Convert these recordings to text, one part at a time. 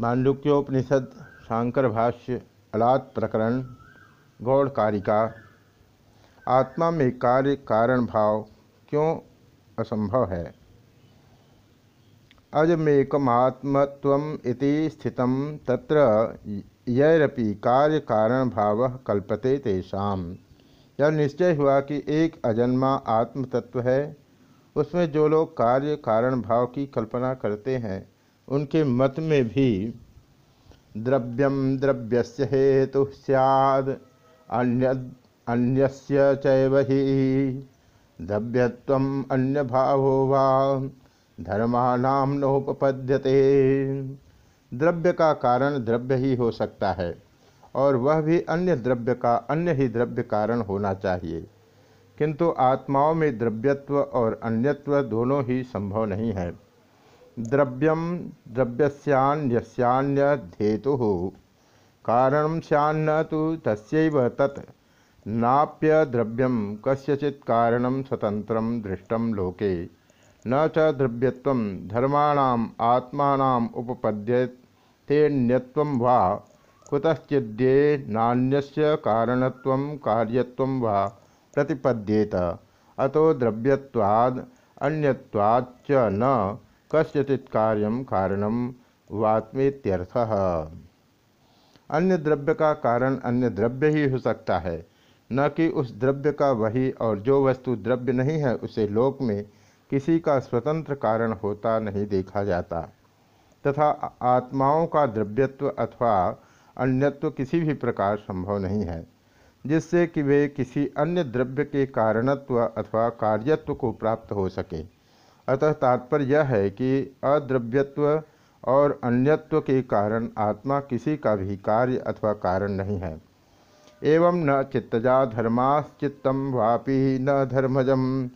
मांडुक्योपनिषद, शांकर भाष्य, अलात प्रकरण गौड़ कारिका आत्मा में कार्य, कारण, भाव क्यों असंभव है? अजमेकमात्मत्व स्थित तत्र यरपि कार्य, कारण, भाव कल्पते तेषा यह निश्चय हुआ कि एक अजन्मा आत्म तत्व है। उसमें जो लोग कार्य, कारण, भाव की कल्पना करते हैं उनके मत में भी द्रव्यम द्रव्यस्य हेतु सैद अन्य अन्यस्य चैव ही द्रव्यत्व अन्य भावो वा धर्मानाम नोपपद्यते। द्रव्य का कारण द्रव्य ही हो सकता है, और वह भी अन्य द्रव्य का, अन्य ही द्रव्य कारण होना चाहिए। किंतु आत्माओं में द्रव्यत्व और अन्यत्व दोनों ही संभव नहीं है। द्रव्यम द्रव्यस्यान्यस्यान्यधेतु। कारण सैन्न तो तस्व तत्। नाप्य द्रव्यम कस्यचित् कारण स्वतंत्र दृष्टम लोके। न च द्रव्यत्व धर्माणाम आत्मानाम उपपद्यतेन्यत्व वा। कुतश्चिद्ये नान्यस्य कारणत्व प्रतिपद्येत। अतो द्रव्यवाद अन्यवाच्च न। कस्यचित कार्य कारणम वात्मेत्यर्थ अन्य द्रव्य का कारण अन्य द्रव्य ही हो सकता है। न कि उस द्रव्य का वही और जो वस्तु द्रव्य नहीं है, उसे लोक में किसी का स्वतंत्र कारण होता नहीं देखा जाता। तथा आत्माओं का द्रव्यत्व अथवा अन्यत्व किसी भी प्रकार संभव नहीं है, जिससे कि वे किसी अन्य द्रव्य के कारणत्व अथवा कार्यत्व को प्राप्त हो सके। अतः तात्पर्य यह है कि अद्रव्यत्व और अन्यत्व के कारण आत्मा किसी का भी कार्य अथवा कारण नहीं है। एवं न चित्तजा धर्माश्चित्तम वापी न धर्मजम,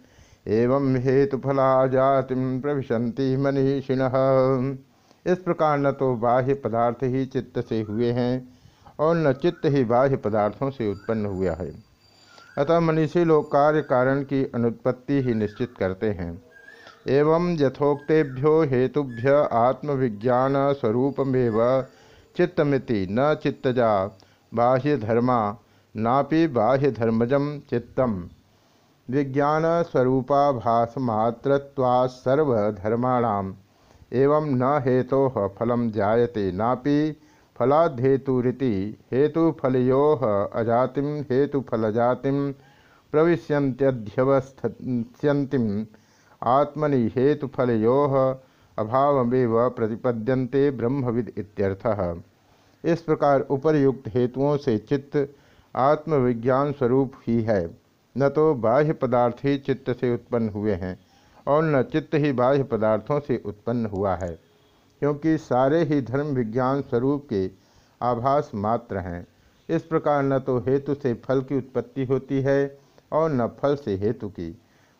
एवं हेतुफला जाति प्रविशंति मनीषिण। इस प्रकार न तो बाह्य पदार्थ ही चित्त से हुए हैं और न चित्त ही बाह्य पदार्थों से उत्पन्न हुआ है। अतः मनीषी लोग कार्य कारण की अनुत्पत्ति ही निश्चित करते हैं। एवं यथोक्तेभ्यो हेतुभ्य आत्मविज्ञान स्वरूपमेव चित्तमिति न चित्तजा बाह्यधर्मा नापि बाह्यधर्मजम चित्तम। विज्ञान स्वरूपाभासमात्रत्वात्सर्वधर्माणाम एवं न हेतो फलम जायते नापि फलाद्धेतुरीति हेतुफलो अजाति हेतुफलजाति प्रविश्यंत्यध्यवस्थ्यंतिम आत्मनि हेतुफलो अभावमेव प्रतिपद्यन्ते ब्रह्मविद इत्यर्थः। इस प्रकार उपर्युक्त हेतुओं से चित्त आत्मविज्ञान स्वरूप ही है। न तो बाह्य पदार्थ ही चित्त से उत्पन्न हुए हैं और न चित्त ही बाह्य पदार्थों से उत्पन्न हुआ है, क्योंकि सारे ही धर्म विज्ञान स्वरूप के आभास मात्र हैं। इस प्रकार न तो हेतु से फल की उत्पत्ति होती है और न फल से हेतु की।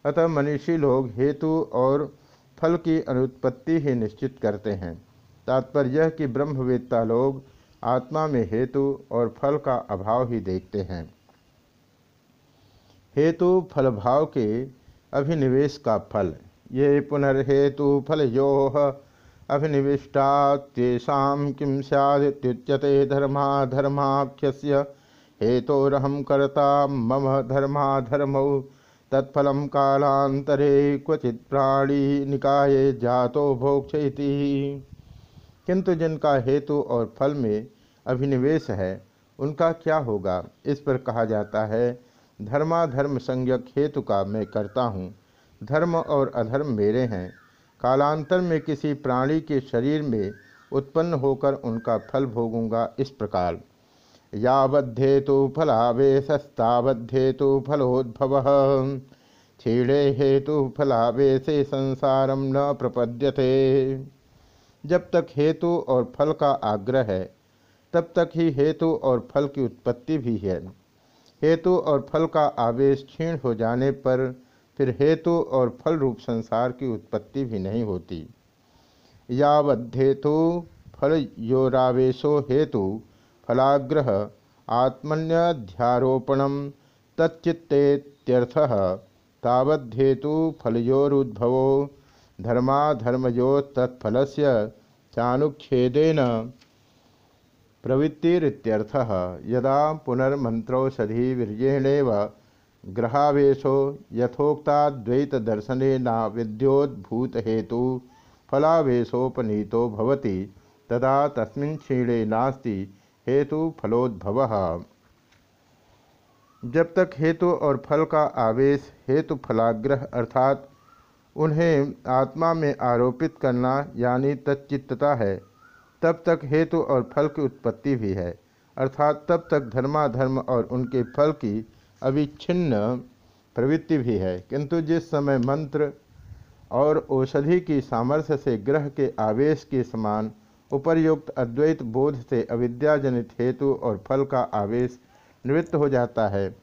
अतः मनीषी लोग हेतु और फल की अनुत्पत्ति ही निश्चित करते हैं। तात्पर्य यह कि ब्रह्मवेत्ता लोग आत्मा में हेतु और फल का अभाव ही देखते हैं। हेतु फल भाव के अभिनिवेश का फल। ये पुनर्हेतु फल यो अभिनिविष्टा किम सैद्युच्यते धर्मा धर्माख्य हेतोरहम करता मम धर्मा धर्मौ तत्फल कालांतरे क्वचित प्राणी निकाये जातो भोक्ष किंतु जिनका हेतु और फल में अभिनिवेश है, उनका क्या होगा? इस पर कहा जाता है, धर्माधर्म संज्ञक हेतु का मैं करता हूँ। धर्म और अधर्म मेरे हैं। कालांतर में किसी प्राणी के शरीर में उत्पन्न होकर उनका फल भोगूँगा इस प्रकार। यावद्धेतु फलावेशस्तावद्धेतु फलोद्भव क्षीणे हेतु फलावेशे संसारम न प्रपद्यते। जब तक हेतु और फल का आग्रह है, तब तक ही हेतु और फल की उत्पत्ति भी है। हेतु और फल का आवेश क्षीण हो जाने पर फिर हेतु और फल रूप संसार की उत्पत्ति भी नहीं होती। यावद्धेतु फल योरावेशो हेतु फलाग्रह आत्मन्यध्यारोपण तच्चित्तेत्यर्थ तावद्धेतु फलयोरुद्भवो धर्माधर्मयो तत्फल चानुच्छेदेन प्रवृत्तिरित्यर्थ। यदा पुनर्मंत्रौषधि वीर्येणेव ग्रहावेशो यथोक्ताद्वैतदर्शने न विद्योद्भूत हेतु फलावेशोपनीतो भवति, तदा तस्मिन् क्षीणे नास्ति हेतु फलोद्भव। जब तक हेतु और फल का आवेश हेतु फलाग्रह अर्थात उन्हें आत्मा में आरोपित करना यानी तच्चित्तता है, तब तक हेतु और फल की उत्पत्ति भी है, अर्थात तब तक धर्माधर्म और उनके फल की अविच्छिन्न प्रवृत्ति भी है। किंतु जिस समय मंत्र और औषधि की सामर्थ्य से ग्रह के आवेश के समान उपर्युक्त अद्वैत बोध से अविद्याजनित हेतु और फल का आवेश निवृत्त हो जाता है।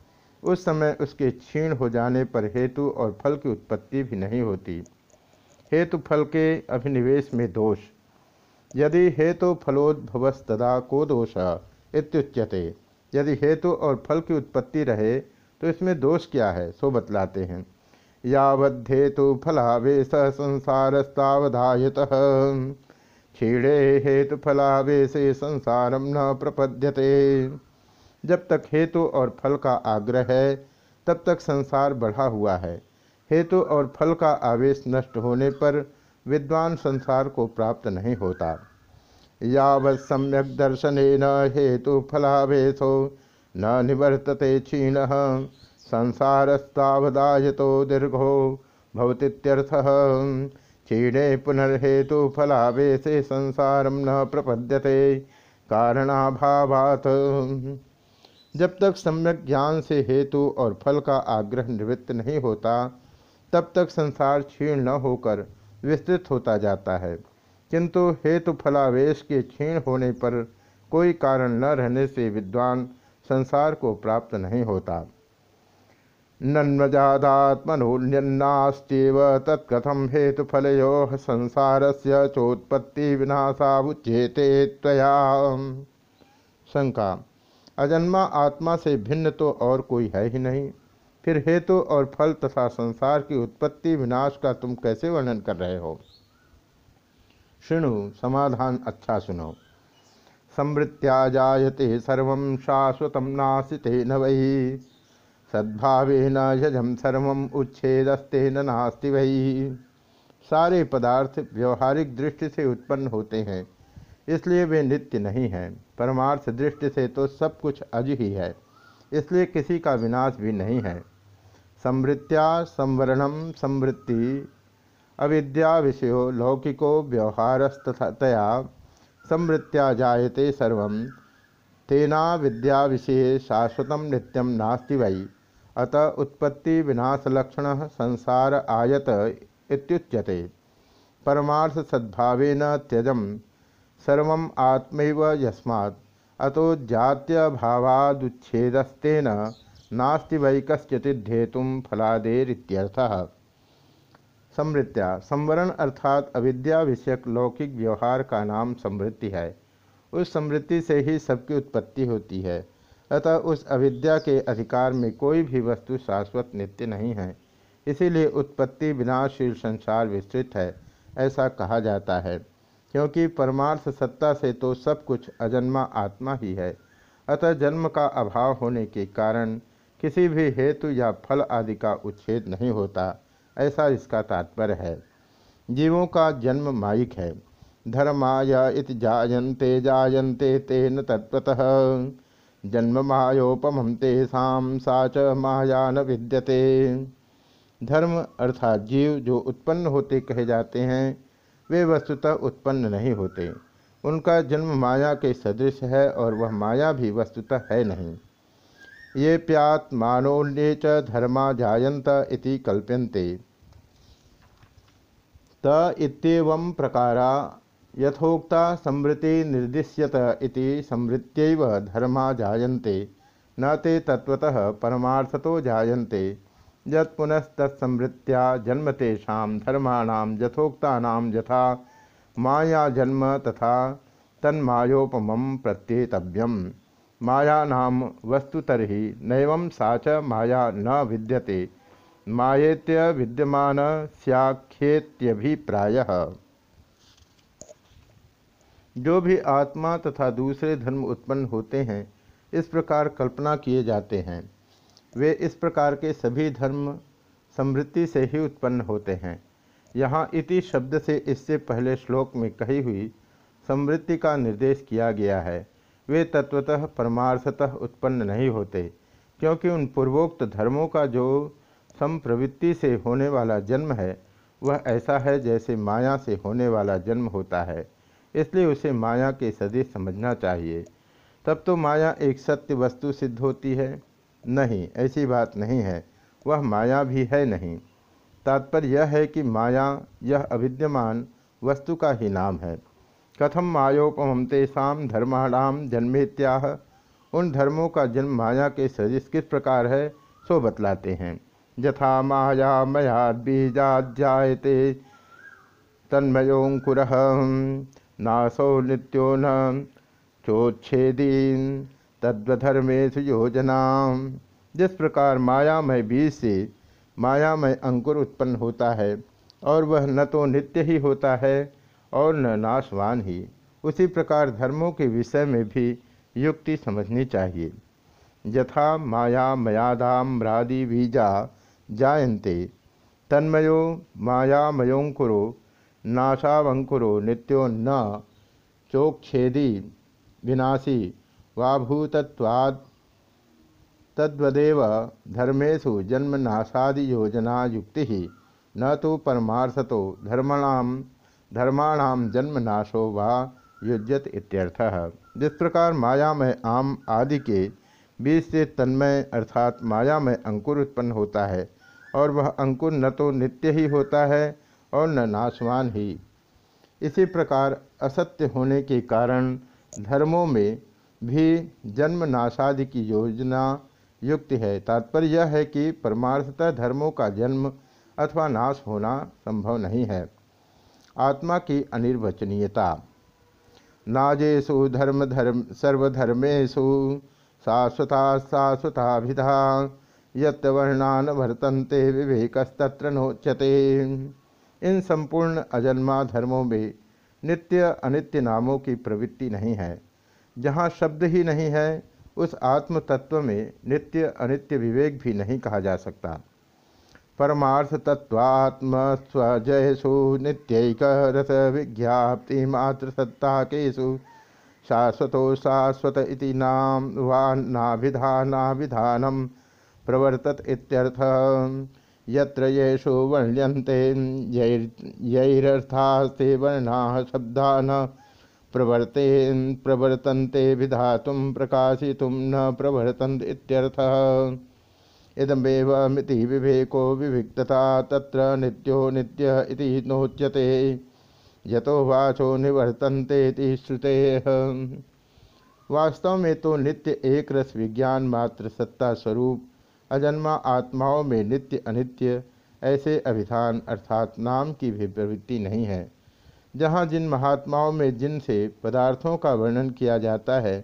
उस समय उसके क्षीण हो जाने पर हेतु और फल की उत्पत्ति भी नहीं होती। हेतु फल के अभिनिवेश में दोष। यदि हेतु फलोद्भवस्तदा को दोष इत्युच्यते। यदि हेतु और फल की उत्पत्ति रहे तो इसमें दोष क्या है, सो बतलाते हैं। यावद्धेतु फलावेश संसारस्तावधायत। क्षीणे हेतु फलावेशे संसारम न प्रपद्यते। जब तक हेतु और फल का आग्रह है, तब तक संसार बढ़ा हुआ है। हेतु और फल का आवेश नष्ट होने पर विद्वान संसार को प्राप्त नहीं होता। यावत् सम्यक दर्शन न हेतु फलावेशो, न निवर्तते क्षीण, संसारस्तावदायतो दीर्घो, भवतीत्यर्थ। क्षीणे पुनर्हेतु फलावेशे संसार न प्रपद्यते कारणाभावात्। जब तक सम्यक ज्ञान से हेतु और फल का आग्रह निवृत्त नहीं होता, तब तक संसार क्षीण न होकर विस्तृत होता जाता है। किंतु हेतु फलावेश के क्षीण होने पर कोई कारण न रहने से विद्वान संसार को प्राप्त नहीं होता। नन्मजादात्मनोन्यन्नास्त्यव तत्कथम हेतुफलो संसार से चोत्पत्ति विनाशावुच्येते त्वया शंका। अजन्मा आत्मा से भिन्न तो और कोई है ही नहीं। फिर हेतु और फल तथा संसार की उत्पत्ति विनाश का तुम कैसे वर्णन कर रहे हो? शुणु, समाधान अच्छा सुनो। समृत्या जायते सर्व शाश्वत नाशिते न वही सद्भावे न यजम सर्व उच्छेदस्ते न नास्ति वही सारे पदार्थ व्यवहारिक दृष्टि से उत्पन्न होते हैं, इसलिए वे नित्य नहीं हैं। परमार्थ दृष्टि से तो सब कुछ अज ही है, इसलिए किसी का विनाश भी नहीं है। समृत्या संवरणम समृद्धि अविद्या विषयो लौकिको व्यवहारस्तया समृत्या जायते सर्व, तेना विद्या विषय शाश्वत नित्यम नास्ति वै। अतः उत्पत्ति विनाशलक्षण संसार आयत इत्युच्यते। परमार्थ सद्भावेन त्यजम सर्व आत्मैव यस्मात्। अतो जात्यभावादुच्छेदस्तेन नास्ति वै कस्यचिद्धेतुं फलादेरित्यर्थः। समृत्या, संवरण अर्थात अविद्या विषयक लौकिक व्यवहार का नाम समृद्धि है। उस समृद्धि से ही सबकी उत्पत्ति होती है। अतः उस अविद्या के अधिकार में कोई भी वस्तु शाश्वत नित्य नहीं है। इसीलिए उत्पत्ति विनाशील संसार विस्तृत है, ऐसा कहा जाता है। क्योंकि परमार्थ सत्ता से तो सब कुछ अजन्मा आत्मा ही है। अतः जन्म का अभाव होने के कारण किसी भी हेतु या फल आदि का उच्छेद नहीं होता, ऐसा इसका तात्पर्य है। जीवों का जन्म माइक है। धर्माय इत जायन्ते जायन्ते तेन तत्वतः जन्म मायोपम तेषा सा च माया न विद्यते। धर्म अर्थात जीव जो उत्पन्न होते कहे जाते हैं, वे वस्तुतः उत्पन्न नहीं होते। उनका जन्म माया के सदृश है और वह माया भी वस्तुतः है नहीं। ये प्यात मानोन्ये च धर्मा जायंत इति कल्प्यन्ते। त इतम प्रकारा यथोक्ता समृति निर्दिश्यत इति समृत्यैव धर्मा जायन्ते। न ते तत्वतः परमार्थतो जायन्ते। यत्पुनस्तत्समृत्या जन्म तेषा धर्माण यथोक्ता यथा माया जन्म तथा तन्मायोपम प्रत्येतव्यम। मायानाम वस्तुतरी नैव सा च माया न विद्यते। मायेत्य विद्यमान सख्येत्यभिप्राय जो भी आत्मा तथा दूसरे धर्म उत्पन्न होते हैं, इस प्रकार कल्पना किए जाते हैं। वे इस प्रकार के सभी धर्म समृद्धि से ही उत्पन्न होते हैं। यहाँ इति शब्द से इससे पहले श्लोक में कही हुई समृद्धि का निर्देश किया गया है। वे तत्वतः परमार्थतः उत्पन्न नहीं होते, क्योंकि उन पूर्वोक्त धर्मों का जो संप्रवृत्ति से होने वाला जन्म है, वह ऐसा है जैसे माया से होने वाला जन्म होता है। इसलिए उसे माया के सदिश समझना चाहिए। तब तो माया एक सत्य वस्तु सिद्ध होती है। नहीं, ऐसी बात नहीं है। वह माया भी है नहीं। तात्पर्य यह है कि माया, यह अविद्यमान वस्तु का ही नाम है। कथम मायोपम तेषा धर्माणाम जन्मेत्याह। उन धर्मों का जन्म माया के सजिश किस प्रकार है, सो बतलाते हैं। यथा माया मया बीजाध्यायते तन्मयोंकुर नासो नित्यो न चोच्छेदीन तद्वधर्मेशु योजना। जिस प्रकार मायामय बीज से मायामय अंकुर उत्पन्न होता है, और वह न तो नित्य ही होता है, और न नाशवान ही, उसी प्रकार धर्मों के विषय में भी युक्ति समझनी चाहिए। यथा माया मयादाम्रादि बीजा जायन्ते, तन्मयो मायामयोंकुरो नाशावंकुरो नित्यो न चोक्षेदी विनाशी वाभूतत्वाद तद्वदेव धर्मेशु जन्मनाशादि योजना युक्ति ही न तो परमार्थतो धर्मणाम धर्माणाम जन्मनाशो वा युज्यत इत्यर्थः। जिस प्रकार मायामय आम आदि के बीज से तन्मय अर्थात मायामय अंकुर उत्पन्न होता है और वह अंकुर न तो नित्य ही होता है और न नाशवान ही। इसी प्रकार असत्य होने के कारण धर्मों में भी जन्म नाशादि की योजना युक्त है। तात्पर्य यह है कि परमार्थता धर्मों का जन्म अथवा नाश होना संभव नहीं है। आत्मा की अनिर्वचनीयता। नाजेशु धर्म धर्म सर्वधर्मेशु शाश्वता शाश्वताभिधा यवर्णान वर्तन्ते विवेकस्तत्र नोच्यते। इन संपूर्ण अजन्मा धर्मों में नित्य अनित्य नामों की प्रवृत्ति नहीं है। जहाँ शब्द ही नहीं है, उस आत्म तत्व में नित्य अनित्य विवेक भी नहीं कहा जा सकता। परमार्थ तत्वात्म स्वजयसु नित्यक रस विज्ञाप्ति मात्र सत्ता केशु शाश्वतो शाश्वत इति नाम वा नाभिधानाभिधानम प्रवर्तत इत्यर्थ। यत्र येषु वर्ण्यन्ते यैरर्थास्ते वर्णा शब्दा न प्रवर्ते, प्रवर्तन्ते विधातुं प्रकाशितुं न प्रवर्तन्त इत्यर्थः। इदमेवमिति विवेको विविक्तता तत्र नित्यो नित्य इति नोच्यते। यतो वाचो निवर्तन्ते श्रुते। वास्तव में तो नित्य एक रस विज्ञान मात्र सत्ता स्वरूप अजन्मा आत्माओं में नित्य अनित्य, ऐसे अभिधान अर्थात नाम की भी प्रवृत्ति नहीं है। जहाँ जिन महात्माओं में जिनसे पदार्थों का वर्णन किया जाता है,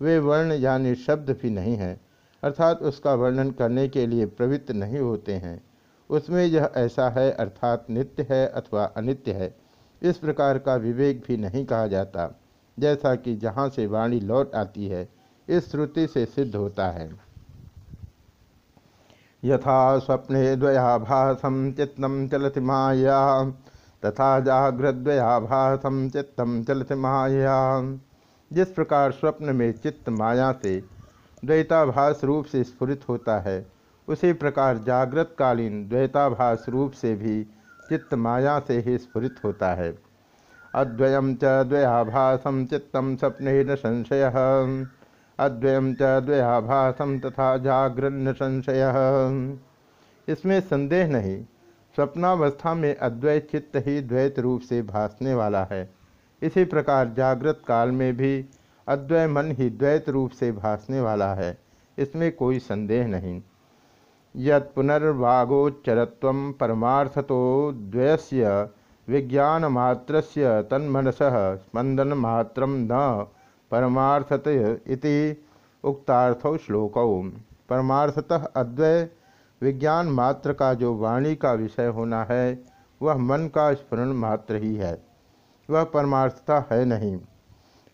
वे वर्ण यानी शब्द भी नहीं है, अर्थात उसका वर्णन करने के लिए प्रवृत्त नहीं होते हैं। उसमें यह ऐसा है अर्थात नित्य है अथवा अनित्य है, इस प्रकार का विवेक भी नहीं कहा जाता, जैसा कि जहाँ से वाणी लौट आती है, इस श्रुति से सिद्ध होता है। यथा स्वप्ने द्वयाभासम चित्तम चलति माया, तथा जागृद्वयाभासम चित्तम चलति माया। जिस प्रकार स्वप्न में चित्त माया से द्वैताभास रूप से स्फुरित होता है, उसी प्रकार जागृत कालीन द्वैताभास रूप से भी चित्त माया से ही स्फुरित होता है। अद्वयम च द्वयाभासम चित्तम स्वप्न न संशय। अद्वयम च द्वयाभासम तथा जागृन्न संशय इसमें संदेह नहीं, स्वप्नावस्था में अद्वैत चित्त ही द्वैत रूप से भासने वाला है। इसी प्रकार जागृत काल में भी अद्वय मन ही द्वैत रूप से भासने वाला है। इसमें कोई संदेह नहीं। यत पुनर्वागोच्चरत्व परमार्थतो द्वयस्य विज्ञान मात्र तन्मनस स्पंदन मात्र न परमार्थत इति उक्तार्थौ श्लोकौ। परमार्थतः अद्वय विज्ञान मात्र का जो वाणी का विषय होना है, वह मन का स्मरण मात्र ही है। वह परमार्थता है नहीं।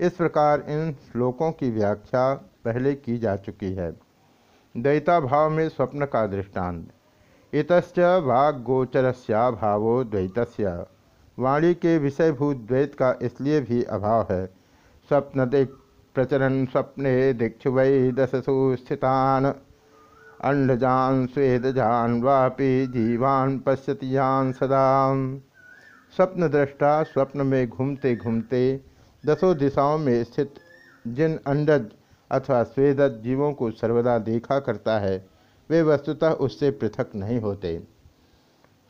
इस प्रकार इन श्लोकों की व्याख्या पहले की जा चुकी है। दैता भाव में स्वप्न का दृष्टांत। इतच भावो द्वैत वाणी के विषयभूत द्वैत का इसलिए भी अभाव है स्वप्न दिक् प्रचरन स्वप्ने वै दशसु स्थितान अंडजान स्वेदजान वापि जीवान पश्यतियान सदा। स्वप्न दृष्टा स्वप्न में घूमते घूमते दसों दिशाओं में स्थित जिन अंडज अथवा स्वेदज जीवों को सर्वदा देखा करता है, वे वस्तुतः उससे पृथक नहीं होते।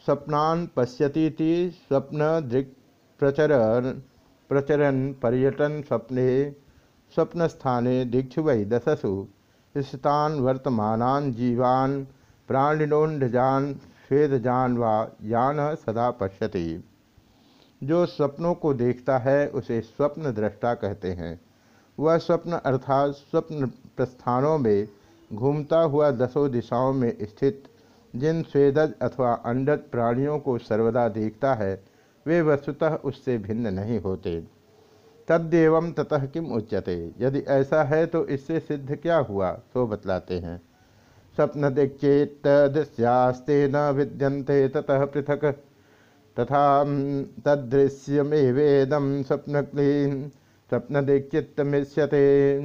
स्वप्नान पश्यती स्वप्न दृक् प्रचरण प्रचरन पर्यटन स्वप्ने स्वप्न स्थाने दीक्षुवै दशसु। स्थान वर्तमान जीवान प्राणिनोन्जान स्वेदजान व यान सदा पश्यति। जो स्वप्नों को देखता है, उसे स्वप्न दृष्टा कहते हैं। वह स्वप्न अर्थात स्वप्न प्रस्थानों में घूमता हुआ दसों दिशाओं में स्थित, जिन स्वेदज अथवा अंडज प्राणियों को सर्वदा देखता है वे वस्तुतः उससे भिन्न नहीं होते। तद्देव ततः किम उच्यते? यदि ऐसा है तो इससे सिद्ध क्या हुआ? तो बतलाते हैं। स्वप्न दिक्चेत दृश्यास्ते न विद्यंते ततः पृथक। तथा तदृश्यमेवेदम स्वप्न स्वप्न दिक्चित्त मिश्यते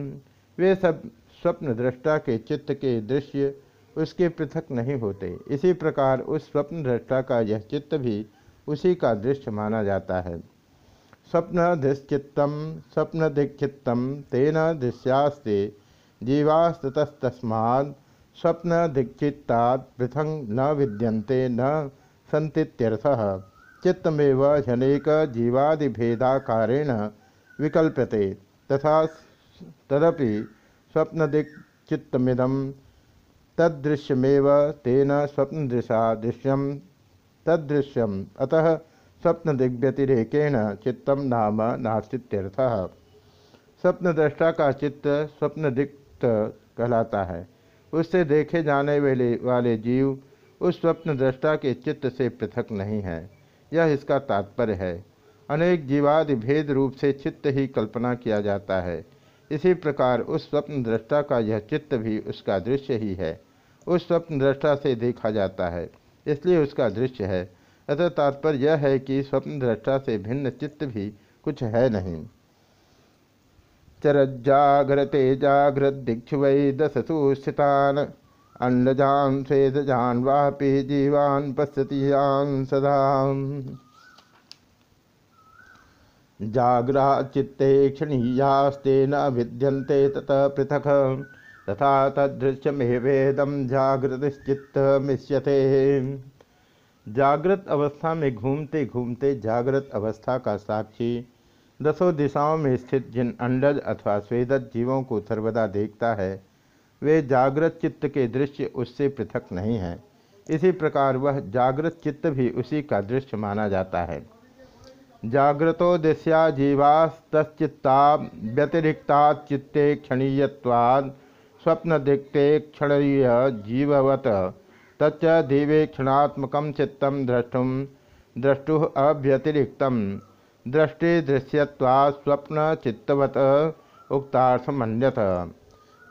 वे सब स्वप्न दृष्टा के चित्त के दृश्य उसके पृथक नहीं होते। इसी प्रकार उस स्वप्न दृष्टा का यह चित्त भी उसी का दृश्य माना जाता है। स्वप्न दृश्चित्तम, स्वप्न दिक्षित्तम, तेन दृश्यास्ते जीवास्ततस्तस्मा स्वप्न दिक्षित्ता पृथंग न विद्यन्ते, न संतीत्यर्थ चित्तमेव जनेक जीवादिभेदाकारेण विकल्प्यते। तथा तदपि स्वप्नदिक्चित्तमिदम तदृश्यमेव तेन स्वप्नदृशा दृश्यम तदृश्यम अतः स्वप्न दिग्व्यतिरेकेण चित्तम नाम नास्तित्यर्थ। स्वप्नद्रष्टा का चित्त स्वप्न स्वप्नदिक्त कहलाता है। उससे देखे जाने वाले वाले जीव उस स्वप्न दृष्टा के चित्त से पृथक नहीं है। यह इसका तात्पर्य है। अनेक जीवादि भेद रूप से चित्त ही कल्पना किया जाता है। इसी प्रकार उस स्वप्न दृष्टा का यह चित्त भी उसका दृश्य ही है। उस स्वप्न दृष्टा से देखा जाता है। इसलिए उसका दृश्य है। अतः तात्पर्य यह है कि स्वप्न दृष्टा से भिन्न चित्त भी कुछ है नहीं। चरजाग्रते जागृत दीक्षु वै दशसु स्थितान अन्नजान स्वेदजान वापि जीवान पश्यतियान सदा जाग्रा चित्ते क्षणीयास्ते न विद्यन्ते ततः पृथक। तथा तदृश्यमेवेदम जागृतश्चित्त मिश्यते जागृत अवस्था में घूमते घूमते जागृत अवस्था का साक्षी दसों दिशाओं में स्थित जिन अंडज अथवा स्वेदज जीवों को सर्वदा देखता है, वे जागृत चित्त के दृश्य उससे पृथक नहीं हैं। इसी प्रकार वह जागृत चित्त भी उसी का दृश्य माना जाता है। जागृतो दिशा जीवास्तचित्ता व्यतिरिक्ता चित्ते क्षणीयवाद स्वप्न दिक्ते क्षणीय जीववत, तच्च दिवे क्षणात्मक चित्त द्रष्टुम द्रष्टु अव्यतिरिक्त। दृष्टि दृश्यवाद स्वप्न चित्तवत उक्तार्थमन्यथ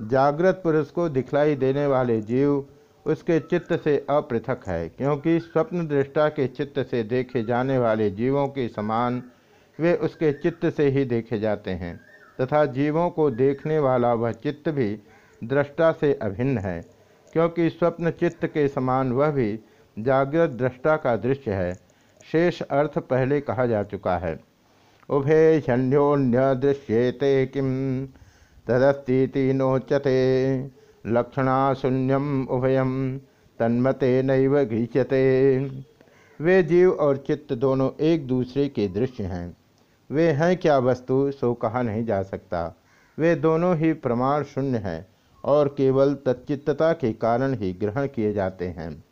जागृत पुरुष को दिखलाई देने वाले जीव उसके चित्त से अपृथक है, क्योंकि स्वप्न दृष्टा के चित्त से देखे जाने वाले जीवों के समान वे उसके चित्त से ही देखे जाते हैं, तथा जीवों को देखने वाला वह चित्त भी दृष्टा से अभिन्न है, क्योंकि स्वप्न चित्त के समान वह भी जागृत दृष्टा का दृश्य है। शेष अर्थ पहले कहा जा चुका है। उभे ह्योन्य दृश्येते किम तदस्ती नोचते लक्षणाशून्यम उभयम तन्मते नैव घीचते वे जीव और चित्त दोनों एक दूसरे के दृश्य हैं। वे हैं क्या वस्तु, सो कहा नहीं जा सकता। वे दोनों ही प्रमाण शून्य हैं। और केवल तच्चित्तता के कारण ही ग्रहण किए जाते हैं।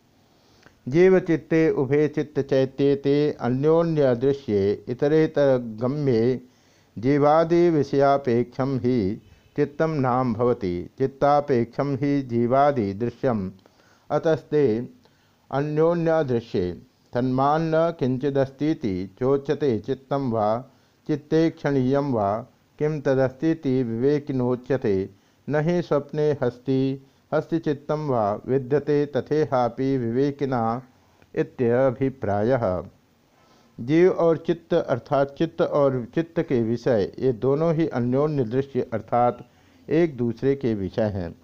जीव चित्ते, उभे चित्त चैत्येते अन्योन्य दृश्य इतरेतर गम्ये, जीवादि विषयापेक्षम ही चित्तम नाम भवति, चित्तापेक्षम ही जीवादि दृश्यम। अतस्ते अन्योन्यदृश्ये तन्मान्न किंचिदस्ती चोच्यते चित्तम वा, चित्ते क्षणीय वा किम तदस्ती विवेकिनोच्यते न ही स्वप्ने हस्ति, हस्तिचित्त व विद्यते तथेहापि विवेकिना इत्यभिप्रायः। जीव और चित्त अर्थात चित्त और चित्त के विषय, ये दोनों ही अन्योन्य दृश्य अर्थात एक दूसरे के विषय हैं।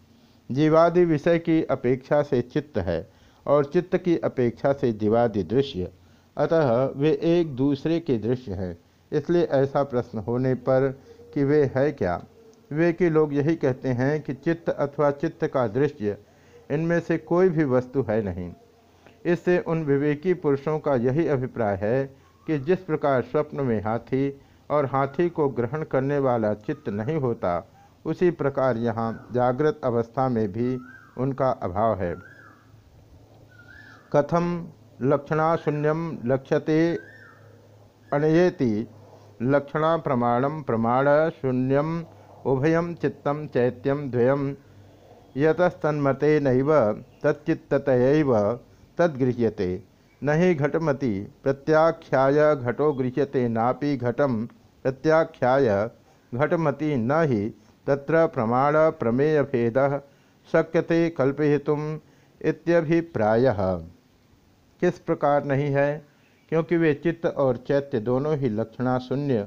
जीवादि विषय की अपेक्षा से चित्त है और चित्त की अपेक्षा से जीवादि दृश्य, अतः वे एक दूसरे के दृश्य हैं। इसलिए ऐसा प्रश्न होने पर कि वे है क्या? वे कि लोग यही कहते हैं कि चित्त अथवा चित्त का दृश्य इनमें से कोई भी वस्तु है नहीं। इससे उन विवेकी पुरुषों का यही अभिप्राय है कि जिस प्रकार स्वप्न में हाथी और हाथी को ग्रहण करने वाला चित्त नहीं होता, उसी प्रकार यहाँ जागृत अवस्था में भी उनका अभाव है। कथम लक्षणाशून्यम लक्ष्यते अनयेति लक्षणा प्रमाणम प्रमाण शून्यम उभयम चित्तम चैत्यम द्वयम यतस्तन्मते नैव, तच्चित्ततयैव, तद्गृह्यते। न ही घटमति, प्रत्याख्याय घटो गृह्यते नापि घटम प्रत्याख्याय घटमति न ही, तत्र प्रमाण प्रमेय भेद शक्यते कल्पयितुम किस प्रकार नहीं है? क्योंकि वे चित्त और चैत्य दोनों ही लक्षणा शून्य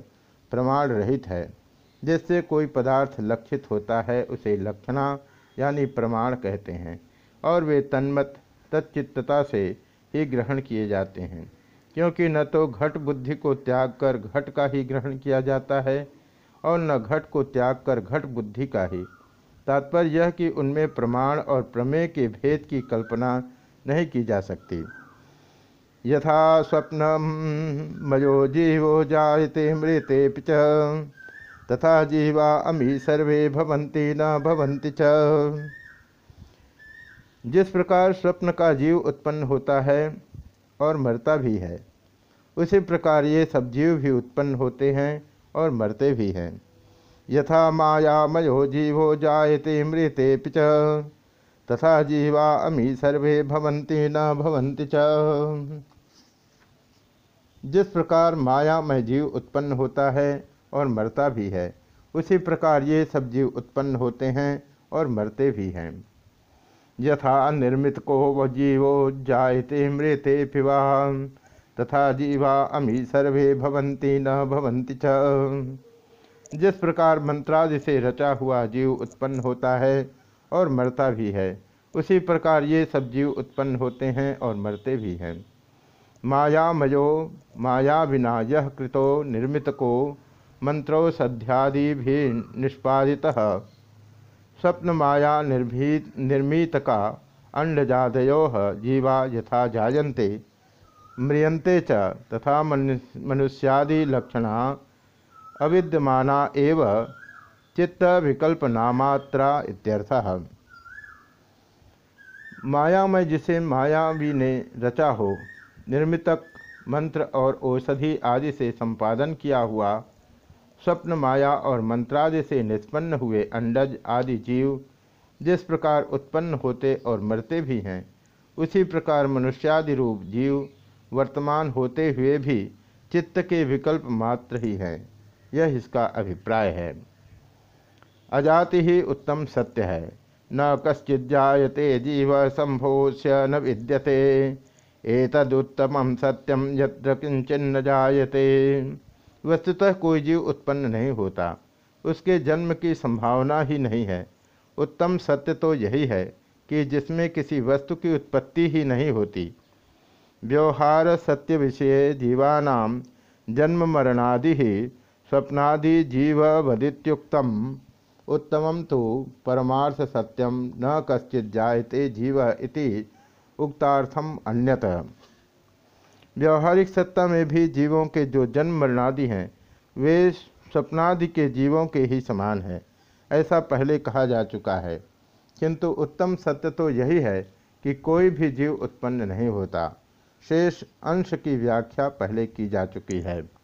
प्रमाण रहित है। जिससे कोई पदार्थ लक्षित होता है, उसे लक्षणा यानी प्रमाण कहते हैं, और वे तन्मत तत्चित्तता से ही ग्रहण किए जाते हैं। क्योंकि न तो घट बुद्धि को त्याग कर घट का ही ग्रहण किया जाता है, और न घट को त्याग कर घट बुद्धि का ही। तात्पर्य यह कि उनमें प्रमाण और प्रमेय के भेद की कल्पना नहीं की जा सकती। यथा स्वप्न मयो जीवो जायते मृते तथा जीवा अमी सर्वे भवंती न भवंती च। जिस प्रकार स्वप्न का जीव उत्पन्न होता है और मरता भी है, उसी प्रकार ये सब जीव भी उत्पन्न होते हैं और मरते भी हैं। यथा मायामयो जीवो जायते मृते पिच तथा जीवा अमी सर्वे भवंती न भवंती च। जिस प्रकार मायामय जीव उत्पन्न होता है और मरता भी है। उसी प्रकार ये सब जीव उत्पन्न होते हैं और मरते भी हैं। यथा निर्मित को व जीवो जायते मृते पिवा, तथा जीवा अमी सर्वे भवंती न भवंती च। जिस प्रकार मंत्रादि से रचा हुआ जीव उत्पन्न होता है और मरता भी है, उसी प्रकार ये सब जीव उत्पन्न होते हैं और मरते भी हैं। मायामयो माया बिना यह कृतो निर्मित को मंत्रोषध्यादि निष्पादित। स्वप्न माया निर्भीत निर्मित का अंडजादयो जीवा यथा जायन्ते म्रियंते च तथा मनुष्यादि लक्षणा अविद्यमाना एव चित्त विकल्प नामात्रा इत्यर्थः। मायामय जिसे मायावी ने रचा हो, निर्मितक मंत्र और औषधि आदि से संपादन किया हुआ स्वप्न माया और मंत्रादि से निष्पन्न हुए अंडज आदि जीव जिस प्रकार उत्पन्न होते और मरते भी हैं, उसी प्रकार मनुष्यादि रूप जीव वर्तमान होते हुए भी चित्त के विकल्प मात्र ही हैं। यह इसका अभिप्राय है। अजाति ही उत्तम सत्य है। न कश्चित जायते जीव संभोष्य न विद्यते। एतदुत्तम सत्यम यत्र किंचन जायते। वस्तुतः कोई जीव उत्पन्न नहीं होता। उसके जन्म की संभावना ही नहीं है। उत्तम सत्य तो यही है कि जिसमें किसी वस्तु की उत्पत्ति ही नहीं होती। व्यवहार सत्य विषय जीवानाम जन्म मरणादि ही स्वप्नादि जीववदित्युक्त उत्तम तो परमार्थ सत्यम न कश्चित जायते जीव इति उक्तार्थम अन्यत। व्यवहारिक सत्ता में भी जीवों के जो जन्म मरणादि हैं, वे स्वप्नादि के जीवों के ही समान हैं, ऐसा पहले कहा जा चुका है। किंतु उत्तम सत्य तो यही है कि कोई भी जीव उत्पन्न नहीं होता। शेष अंश की व्याख्या पहले की जा चुकी है।